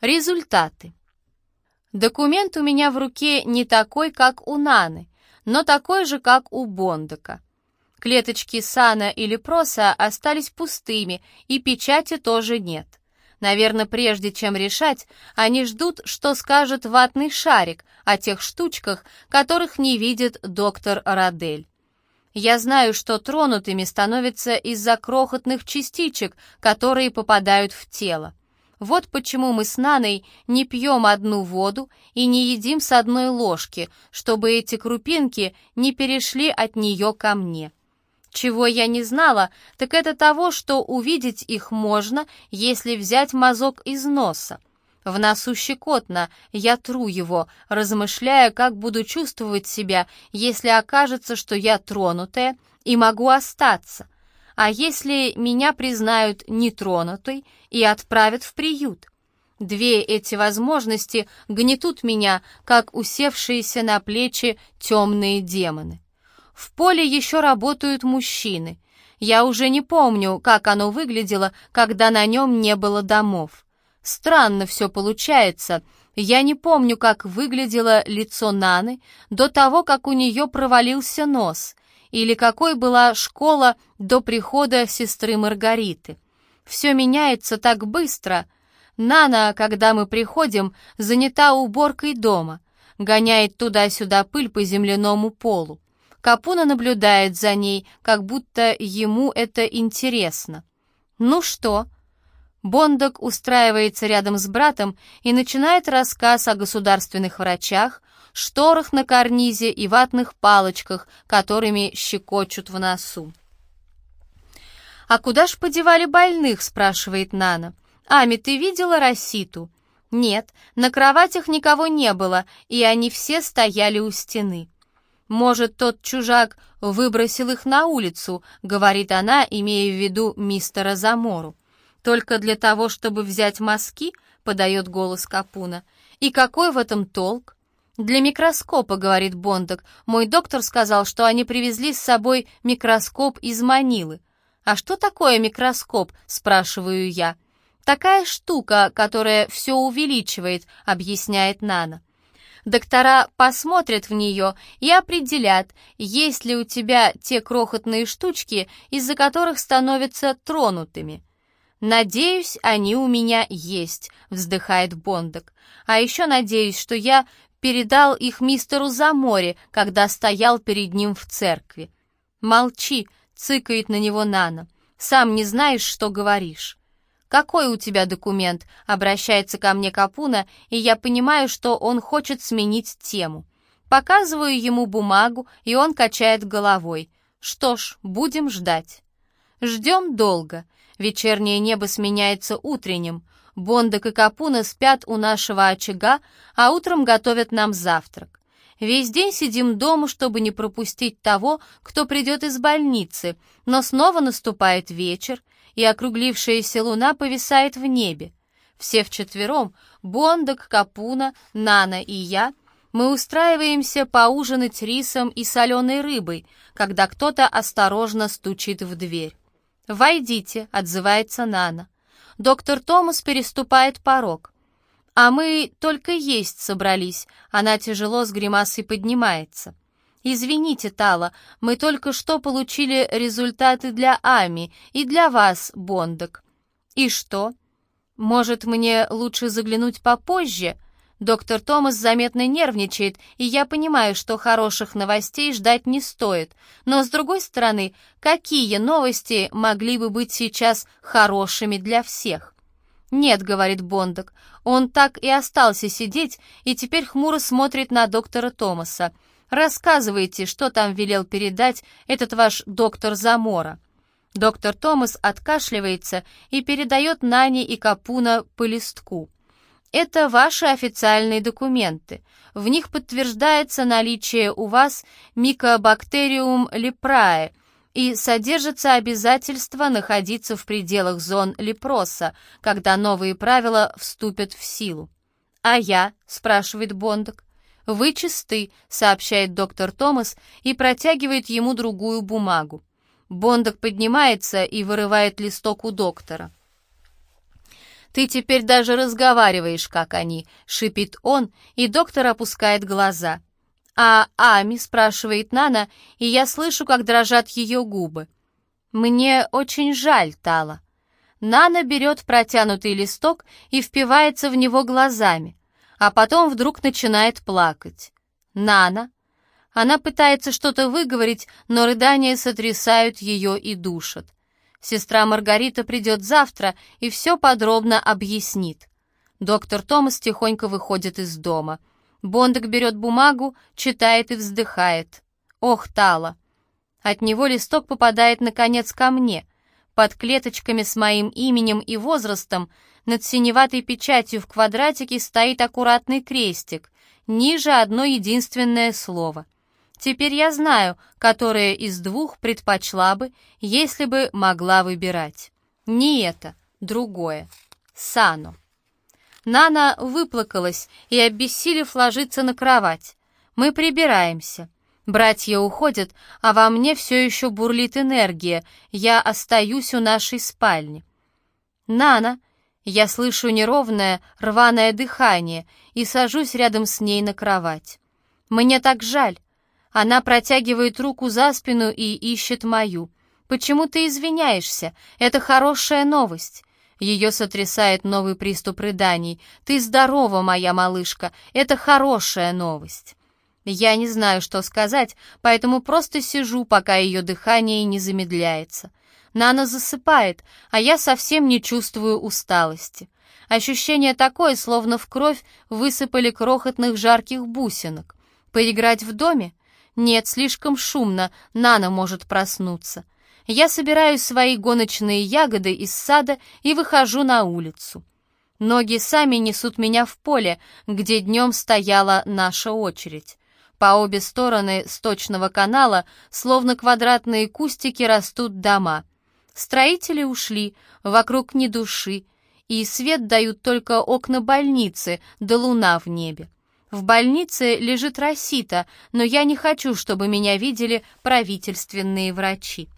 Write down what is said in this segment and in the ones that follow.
Результаты. Документ у меня в руке не такой, как у Наны, но такой же, как у Бондока. Клеточки Сана или Проса остались пустыми, и печати тоже нет. Наверное, прежде чем решать, они ждут, что скажет ватный шарик о тех штучках, которых не видит доктор Радель. Я знаю, что тронутыми становятся из-за крохотных частичек, которые попадают в тело. Вот почему мы с Наной не пьем одну воду и не едим с одной ложки, чтобы эти крупинки не перешли от нее ко мне. Чего я не знала, так это того, что увидеть их можно, если взять мазок из носа. В носу щекотно, я тру его, размышляя, как буду чувствовать себя, если окажется, что я тронутая и могу остаться. А если меня признают нетронутой и отправят в приют? Две эти возможности гнетут меня, как усевшиеся на плечи темные демоны. В поле еще работают мужчины. Я уже не помню, как оно выглядело, когда на нем не было домов. Странно все получается. Я не помню, как выглядело лицо Наны до того, как у нее провалился нос, или какой была школа до прихода сестры Маргариты. Все меняется так быстро. Нана, когда мы приходим, занята уборкой дома, гоняет туда-сюда пыль по земляному полу. Капуна наблюдает за ней, как будто ему это интересно. «Ну что?» Бондок устраивается рядом с братом и начинает рассказ о государственных врачах, шторах на карнизе и ватных палочках, которыми щекочут в носу. «А куда ж подевали больных?» — спрашивает Нана. «Ами, ты видела Роситу?» «Нет, на кроватях никого не было, и они все стояли у стены». «Может, тот чужак выбросил их на улицу», — говорит она, имея в виду мистера Замору. «Только для того, чтобы взять мазки?» — подает голос Капуна. «И какой в этом толк?» «Для микроскопа», — говорит Бондок. «Мой доктор сказал, что они привезли с собой микроскоп из Манилы». «А что такое микроскоп?» — спрашиваю я. «Такая штука, которая все увеличивает», — объясняет Нана. Доктора посмотрят в нее и определят, есть ли у тебя те крохотные штучки, из-за которых становятся тронутыми. «Надеюсь, они у меня есть», — вздыхает Бондок. «А еще надеюсь, что я передал их мистеру Заморе, когда стоял перед ним в церкви. «Молчи», — цыкает на него Нана. «Сам не знаешь, что говоришь». «Какой у тебя документ?» — обращается ко мне Капуна, и я понимаю, что он хочет сменить тему. Показываю ему бумагу, и он качает головой. «Что ж, будем ждать». Ждем долго. Вечернее небо сменяется утренним. Бондок и Капуна спят у нашего очага, а утром готовят нам завтрак. Весь день сидим дома, чтобы не пропустить того, кто придет из больницы, но снова наступает вечер, и округлившаяся луна повисает в небе. Все вчетвером, Бондок, Капуна, Нана и я, мы устраиваемся поужинать рисом и соленой рыбой, когда кто-то осторожно стучит в дверь. «Войдите», — отзывается Нана. Доктор Томас переступает порог. А мы только есть собрались. Она тяжело с гримасой поднимается. «Извините, Тала, мы только что получили результаты для Ами и для вас, Бондок». «И что? Может, мне лучше заглянуть попозже?» Доктор Томас заметно нервничает, и я понимаю, что хороших новостей ждать не стоит. Но, с другой стороны, какие новости могли бы быть сейчас хорошими для всех? «Нет», — говорит Бондок, — он так и остался сидеть и теперь хмуро смотрит на доктора Томаса. «Рассказывайте, что там велел передать этот ваш доктор Замора». Доктор Томас откашливается и передает Нане и Капуна по листку. Это ваши официальные документы. В них подтверждается наличие у вас микобактериум лепрае и содержится обязательство находиться в пределах зон лепроса, когда новые правила вступят в силу. «А я?» — спрашивает Бондок. «Вы чисты», — сообщает доктор Томас и протягивает ему другую бумагу. Бондок поднимается и вырывает листок у доктора. Ты теперь даже разговариваешь, как они», — шипит он, и доктор опускает глаза. «А Ами?» — спрашивает Нана, и я слышу, как дрожат ее губы. «Мне очень жаль, Тала». Нана берет протянутый листок и впивается в него глазами, а потом вдруг начинает плакать. «Нана?» Она пытается что-то выговорить, но рыдания сотрясают ее и душат. Сестра Маргарита придет завтра и все подробно объяснит. Доктор Томас тихонько выходит из дома. Бондок берет бумагу, читает и вздыхает. «Ох, Тала!» От него листок попадает, наконец, ко мне. Под клеточками с моим именем и возрастом над синеватой печатью в квадратике стоит аккуратный крестик. Ниже одно единственное слово. Теперь я знаю, которое из двух предпочла бы, если бы могла выбирать. Не это, другое. Сано. Нана выплакалась и, обессилев, ложится на кровать. Мы прибираемся. Братья уходят, а во мне все еще бурлит энергия. Я остаюсь у нашей спальни. «Нана!» Я слышу неровное, рваное дыхание и сажусь рядом с ней на кровать. Мне так жаль. Она протягивает руку за спину и ищет мою. «Почему ты извиняешься? Это хорошая новость». Ее сотрясает новый приступ рыданий. «Ты здорова, моя малышка. Это хорошая новость». Я не знаю, что сказать, поэтому просто сижу, пока ее дыхание не замедляется. Нана засыпает, а я совсем не чувствую усталости. Ощущение такое, словно в кровь высыпали крохотных жарких бусинок. Поиграть в доме? Нет, слишком шумно, Нана может проснуться. Я собираю свои гоночные ягоды из сада и выхожу на улицу. Ноги сами несут меня в поле, где днем стояла наша очередь. По обе стороны сточного канала, словно квадратные кустики, растут дома. Строители ушли, вокруг ни души, и свет дают только окна больницы да луна в небе. В больнице лежит Росита, но я не хочу, чтобы меня видели правительственные врачи.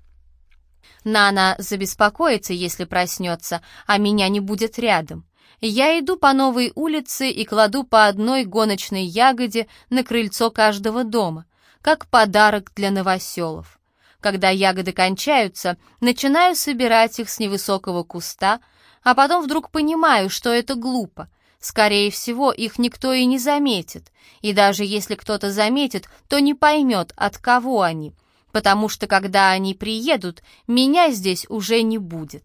Нана забеспокоится, если проснется, а меня не будет рядом. Я иду по новой улице и кладу по одной гоночной ягоде на крыльцо каждого дома, как подарок для новоселов. Когда ягоды кончаются, начинаю собирать их с невысокого куста, а потом вдруг понимаю, что это глупо. Скорее всего, их никто и не заметит, и даже если кто-то заметит, то не поймет, от кого они, потому что когда они приедут, меня здесь уже не будет.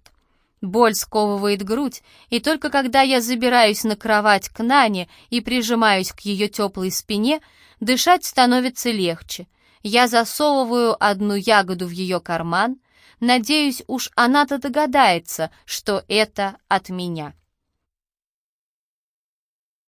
Боль сковывает грудь, и только когда я забираюсь на кровать к Нане и прижимаюсь к ее теплой спине, дышать становится легче. Я засовываю одну ягоду в ее карман. Надеюсь, уж она-то догадается, что это от меня.